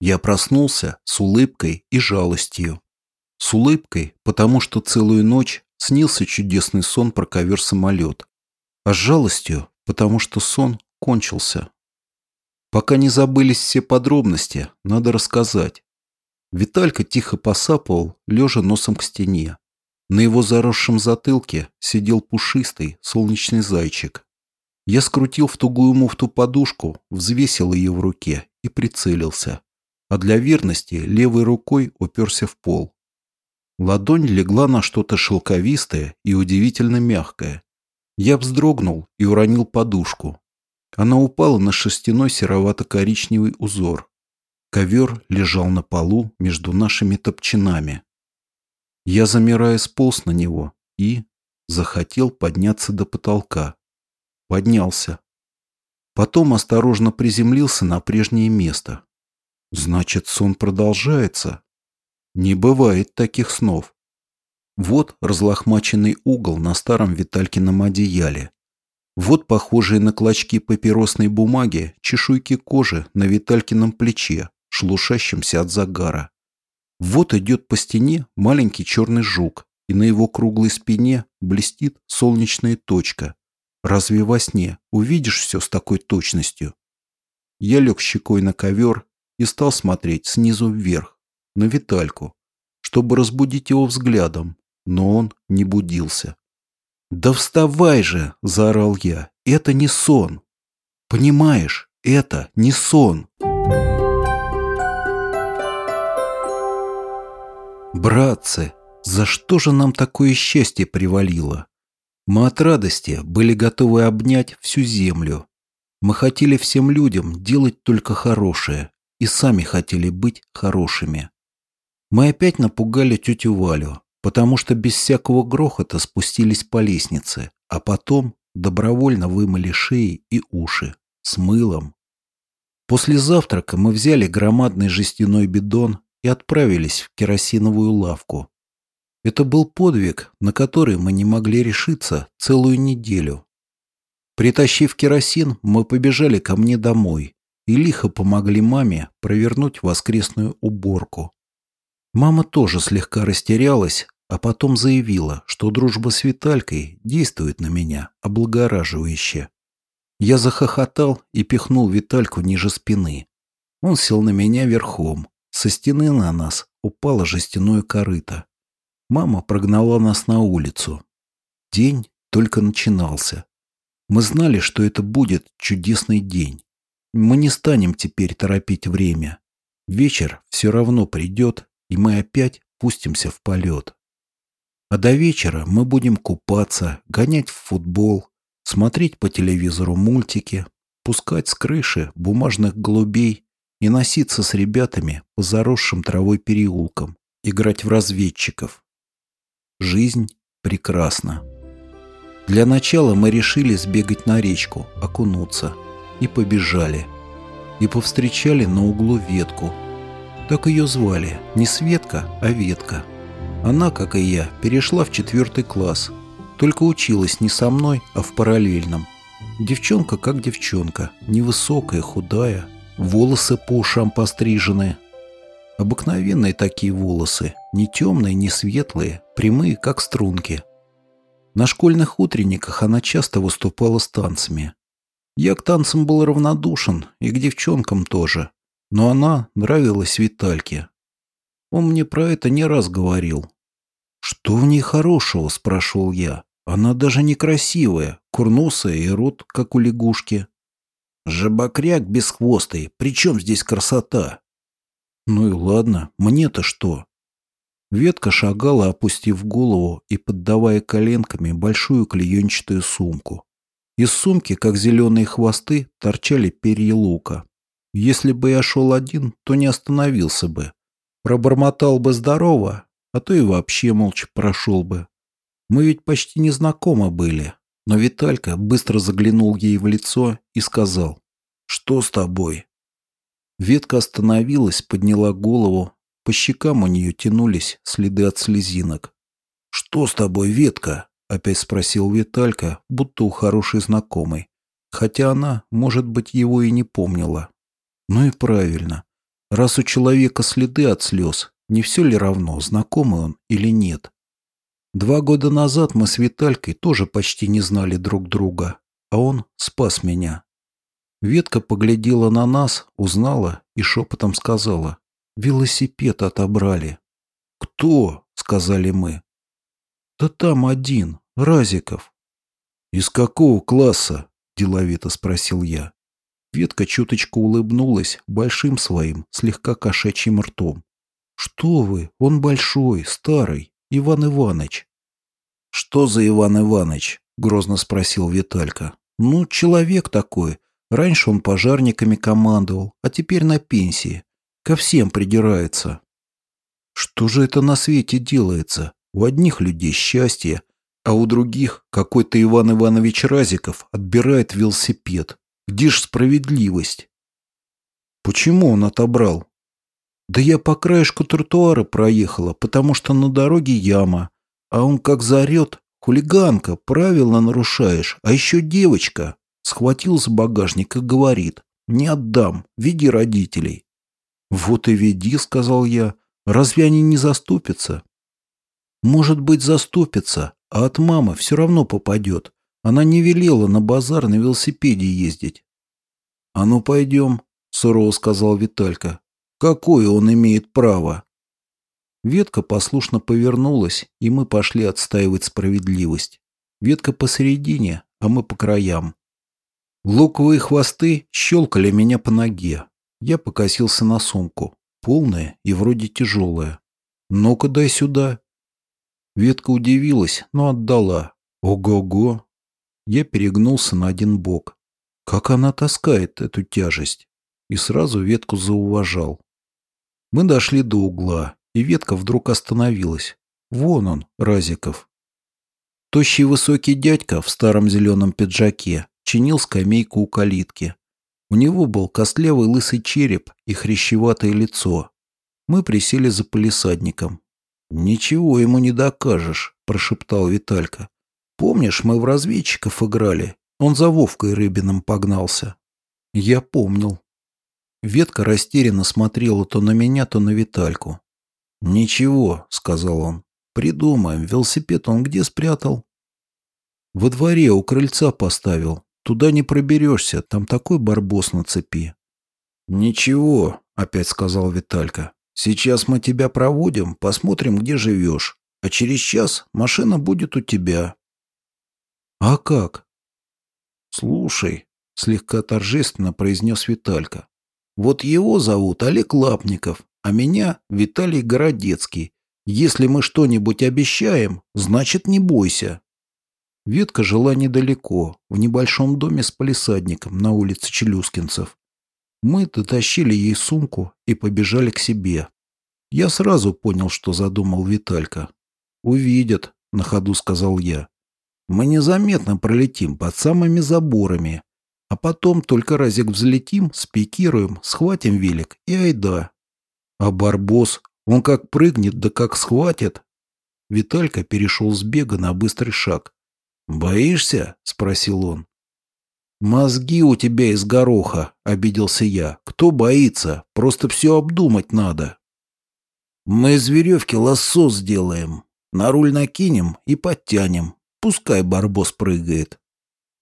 Я проснулся с улыбкой и жалостью. С улыбкой, потому что целую ночь снился чудесный сон про ковер-самолет. А с жалостью, потому что сон кончился. Пока не забылись все подробности, надо рассказать. Виталька тихо посапывал, лежа носом к стене. На его заросшем затылке сидел пушистый солнечный зайчик. Я скрутил в тугую муфту подушку, взвесил ее в руке и прицелился. А для верности левой рукой уперся в пол. Ладонь легла на что-то шелковистое и удивительно мягкое. Я вздрогнул и уронил подушку. Она упала на шерстяной серовато-коричневый узор. Ковер лежал на полу между нашими топчинами. Я, замирая, сполз на него и захотел подняться до потолка. Поднялся. Потом осторожно приземлился на прежнее место. Значит, сон продолжается. Не бывает таких снов. Вот разлохмаченный угол на старом Виталькином одеяле. Вот похожие на клочки папиросной бумаги чешуйки кожи на Виталькином плече, шелушащемся от загара. Вот идет по стене маленький черный жук, и на его круглой спине блестит солнечная точка. Разве во сне увидишь все с такой точностью? Я лег щекой на ковер и стал смотреть снизу вверх, на Витальку, чтобы разбудить его взглядом, но он не будился. «Да вставай же!» – заорал я. «Это не сон! Понимаешь, это не сон!» Братцы, за что же нам такое счастье привалило? Мы от радости были готовы обнять всю землю. Мы хотели всем людям делать только хорошее и сами хотели быть хорошими. Мы опять напугали тетю Валю, потому что без всякого грохота спустились по лестнице, а потом добровольно вымыли шеи и уши с мылом. После завтрака мы взяли громадный жестяной бидон и отправились в керосиновую лавку. Это был подвиг, на который мы не могли решиться целую неделю. Притащив керосин, мы побежали ко мне домой и лихо помогли маме провернуть воскресную уборку. Мама тоже слегка растерялась, а потом заявила, что дружба с Виталькой действует на меня облагораживающе. Я захохотал и пихнул Витальку ниже спины. Он сел на меня верхом. Со стены на нас упало жестяное корыто. Мама прогнала нас на улицу. День только начинался. Мы знали, что это будет чудесный день. Мы не станем теперь торопить время. Вечер все равно придет, и мы опять пустимся в полет. А до вечера мы будем купаться, гонять в футбол, смотреть по телевизору мультики, пускать с крыши бумажных голубей и носиться с ребятами по заросшим травой переулкам, играть в разведчиков. Жизнь прекрасна. Для начала мы решили сбегать на речку, окунуться. И побежали. И повстречали на углу ветку. Так ее звали. Не Светка, а Ветка. Она, как и я, перешла в четвертый класс. Только училась не со мной, а в параллельном. Девчонка как девчонка. Невысокая, худая. Волосы по ушам пострижены, Обыкновенные такие волосы, не темные, не светлые, прямые, как струнки. На школьных утренниках она часто выступала с танцами. Я к танцам был равнодушен, и к девчонкам тоже. Но она нравилась Витальке. Он мне про это не раз говорил. «Что в ней хорошего?» – спрашивал я. «Она даже некрасивая, курносая и рот, как у лягушки». «Жабокряк бесхвостый, при чем здесь красота?» Ну и ладно, мне-то что? Ветка шагала, опустив голову и поддавая коленками большую клеенчатую сумку. Из сумки, как зеленые хвосты, торчали перья лука. Если бы я шел один, то не остановился бы. Пробормотал бы здорово, а то и вообще молча прошел бы. Мы ведь почти не знакомы были. Но Виталька быстро заглянул ей в лицо и сказал, «Что с тобой?» Ветка остановилась, подняла голову. По щекам у нее тянулись следы от слезинок. «Что с тобой, Ветка?» — опять спросил Виталька, будто у хорошей знакомой. Хотя она, может быть, его и не помнила. Ну и правильно. Раз у человека следы от слез, не все ли равно, знакомый он или нет? Два года назад мы с Виталькой тоже почти не знали друг друга, а он спас меня. Ветка поглядела на нас, узнала и шепотом сказала. «Велосипед отобрали». «Кто?» — сказали мы. «Да там один, Разиков». «Из какого класса?» — деловито спросил я. Ветка чуточку улыбнулась большим своим, слегка кошачьим ртом. «Что вы? Он большой, старый, Иван Иваныч». «Что за Иван Иваныч?» — грозно спросил Виталька. «Ну, человек такой. Раньше он пожарниками командовал, а теперь на пенсии. Ко всем придирается». «Что же это на свете делается? У одних людей счастье, а у других какой-то Иван Иванович Разиков отбирает велосипед. Где ж справедливость? Почему он отобрал? Да я по краешку тротуара проехала, потому что на дороге яма. А он как заорет, хулиганка, правила нарушаешь, а еще девочка. Схватил за багажник и говорит, не отдам, веди родителей. Вот и веди, сказал я, разве они не заступятся? Может быть, заступятся, а от мамы все равно попадет. Она не велела на базар на велосипеде ездить. «А ну, пойдем», — сурово сказал Виталька. «Какое он имеет право?» Ветка послушно повернулась, и мы пошли отстаивать справедливость. Ветка посередине, а мы по краям. Луковые хвосты щелкали меня по ноге. Я покосился на сумку, полная и вроде тяжелая. «Ну-ка дай сюда». Ветка удивилась, но отдала. «Ого-го, я перегнулся на один бок. Как она таскает эту тяжесть? И сразу ветку зауважал. Мы дошли до угла, и ветка вдруг остановилась. Вон он, Разиков. Тощий высокий дядька в старом зеленом пиджаке чинил скамейку у калитки. У него был костлявый лысый череп и хрящеватое лицо. Мы присели за полисадником. «Ничего ему не докажешь», – прошептал Виталька. Помнишь, мы в разведчиков играли? Он за Вовкой Рыбиным погнался. Я помнил. Ветка растерянно смотрела то на меня, то на Витальку. «Ничего», — сказал он. «Придумаем. Велосипед он где спрятал?» «Во дворе у крыльца поставил. Туда не проберешься, там такой барбос на цепи». «Ничего», — опять сказал Виталька. «Сейчас мы тебя проводим, посмотрим, где живешь. А через час машина будет у тебя. «А как?» «Слушай», — слегка торжественно произнес Виталька. «Вот его зовут Олег Лапников, а меня Виталий Городецкий. Если мы что-нибудь обещаем, значит, не бойся». Ветка жила недалеко, в небольшом доме с палисадником на улице Челюскинцев. Мы дотащили ей сумку и побежали к себе. Я сразу понял, что задумал Виталька. «Увидят», — на ходу сказал я. Мы незаметно пролетим под самыми заборами, а потом только разик взлетим, спикируем, схватим велик и айда. А барбос, он как прыгнет, да как схватит. Виталька перешел с бега на быстрый шаг. «Боишься?» — спросил он. «Мозги у тебя из гороха», — обиделся я. «Кто боится? Просто все обдумать надо». «Мы из веревки лассо сделаем. На руль накинем и подтянем. Пускай барбос прыгает.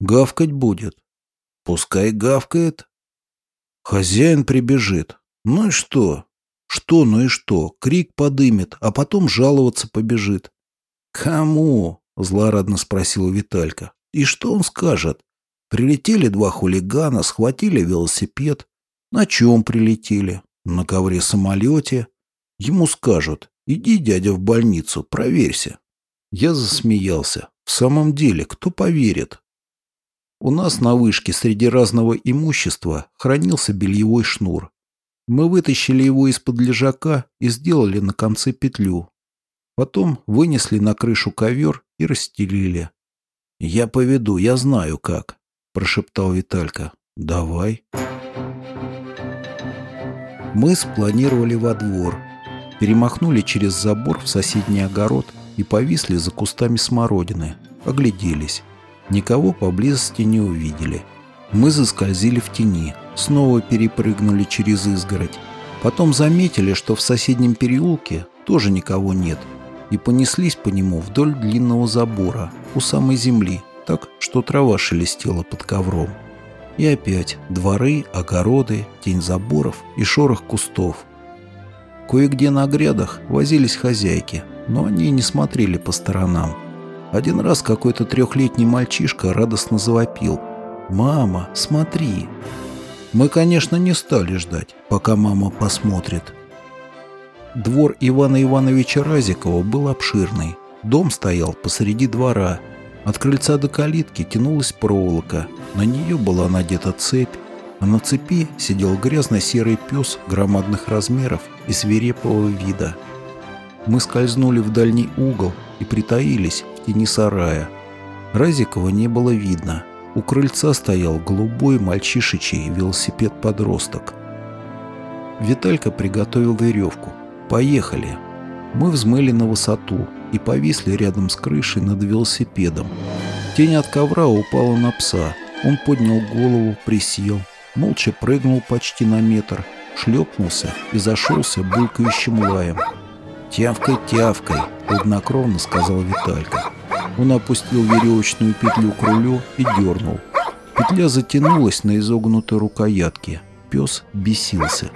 Гавкать будет. Пускай гавкает. Хозяин прибежит. Ну и что? Что, ну и что? Крик подымет, а потом жаловаться побежит. Кому? Злорадно спросил Виталька. И что он скажет? Прилетели два хулигана, схватили велосипед. На чем прилетели? На ковре-самолете. Ему скажут, иди, дядя, в больницу, проверься. Я засмеялся. В самом деле, кто поверит? У нас на вышке среди разного имущества хранился бельевой шнур. Мы вытащили его из-под лежака и сделали на конце петлю. Потом вынесли на крышу ковер и расстелили. «Я поведу, я знаю как», – прошептал Виталька. «Давай». Мы спланировали во двор, перемахнули через забор в соседний огород – и повисли за кустами смородины, огляделись. Никого поблизости не увидели. Мы заскользили в тени, снова перепрыгнули через изгородь Потом заметили, что в соседнем переулке тоже никого нет, и понеслись по нему вдоль длинного забора, у самой земли, так, что трава шелестела под ковром. И опять дворы, огороды, тень заборов и шорох кустов. Кое-где на грядах возились хозяйки, но они не смотрели по сторонам. Один раз какой-то трехлетний мальчишка радостно завопил. «Мама, смотри!» Мы, конечно, не стали ждать, пока мама посмотрит. Двор Ивана Ивановича Разикова был обширный. Дом стоял посреди двора. От крыльца до калитки тянулась проволока. На нее была надета цепь, а на цепи сидел грязно-серый пес громадных размеров и свирепого вида. Мы скользнули в дальний угол и притаились в тени сарая. Разикова не было видно. У крыльца стоял голубой мальчишечий велосипед-подросток. Виталька приготовил веревку. «Поехали!» Мы взмыли на высоту и повисли рядом с крышей над велосипедом. Тень от ковра упала на пса. Он поднял голову, присел, молча прыгнул почти на метр, шлепнулся и зашелся булькающим лаем. «Тявкой, тявкой!» — хладнокровно сказал Виталька. Он опустил веревочную петлю к рулю и дернул. Петля затянулась на изогнутой рукоятке. Пес бесился.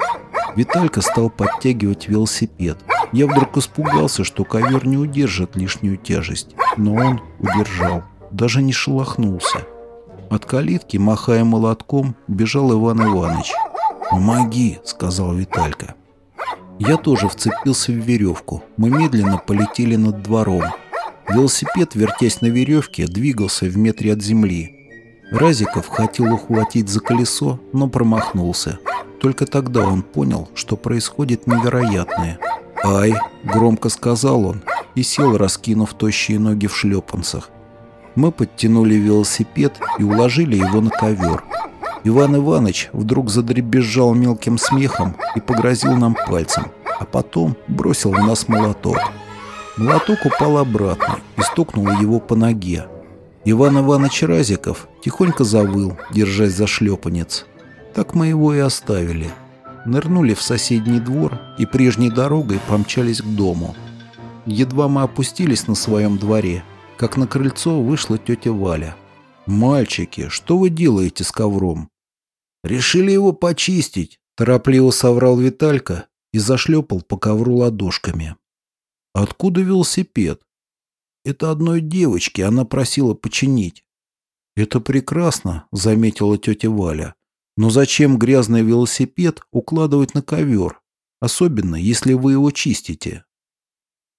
Виталька стал подтягивать велосипед. Я вдруг испугался, что ковер не удержит лишнюю тяжесть, но он удержал, даже не шелохнулся. От калитки, махая молотком, бежал Иван Иванович. «Помоги!» — сказал Виталька. Я тоже вцепился в веревку. Мы медленно полетели над двором. Велосипед, вертясь на веревке, двигался в метре от земли. Разиков хотел ухватить за колесо, но промахнулся. Только тогда он понял, что происходит невероятное. «Ай!» – громко сказал он и сел, раскинув тощие ноги в шлепанцах. Мы подтянули велосипед и уложили его на ковер. Иван Иванович вдруг задребезжал мелким смехом и погрозил нам пальцем, а потом бросил в нас молоток. Молоток упал обратно и стукнул его по ноге. Иван Иванович Разиков тихонько завыл, держась за шлепанец. Так мы его и оставили. Нырнули в соседний двор и прежней дорогой помчались к дому. Едва мы опустились на своем дворе, как на крыльцо вышла тетя Валя. «Мальчики, что вы делаете с ковром?» «Решили его почистить», – торопливо соврал Виталька и зашлепал по ковру ладошками. «Откуда велосипед?» «Это одной девочки, она просила починить». «Это прекрасно», – заметила тетя Валя. Но зачем грязный велосипед укладывать на ковер, особенно если вы его чистите?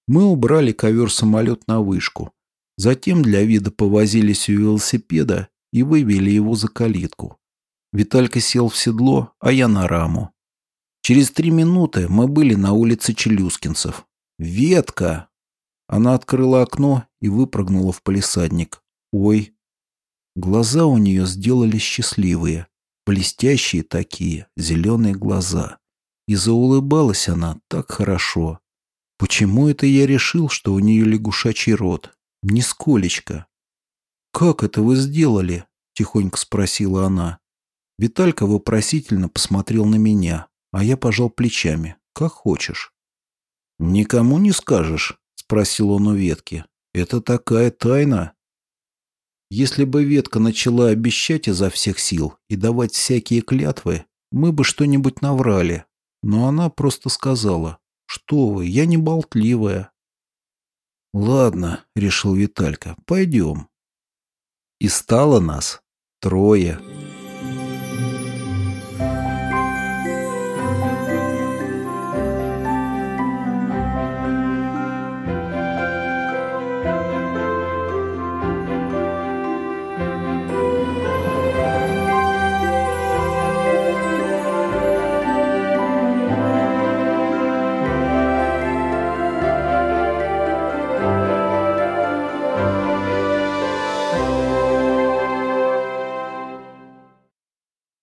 Мы убрали ковер-самолет на вышку. Затем для вида повозились у велосипеда и вывели его за калитку. Виталька сел в седло, а я на раму. Через три минуты мы были на улице Челюскинцев. «Ветка!» Она открыла окно и выпрыгнула в палисадник. «Ой!» Глаза у нее сделались счастливые блестящие такие, зеленые глаза. И заулыбалась она так хорошо. Почему это я решил, что у нее лягушачий рот? Нисколечко. «Как это вы сделали?» — тихонько спросила она. Виталька вопросительно посмотрел на меня, а я пожал плечами. «Как хочешь». «Никому не скажешь?» — спросил он у ветки. «Это такая тайна». Если бы ветка начала обещать изо всех сил и давать всякие клятвы, мы бы что-нибудь наврали. Но она просто сказала, что вы, я не болтливая. Ладно, решил Виталька, пойдем. И стало нас трое.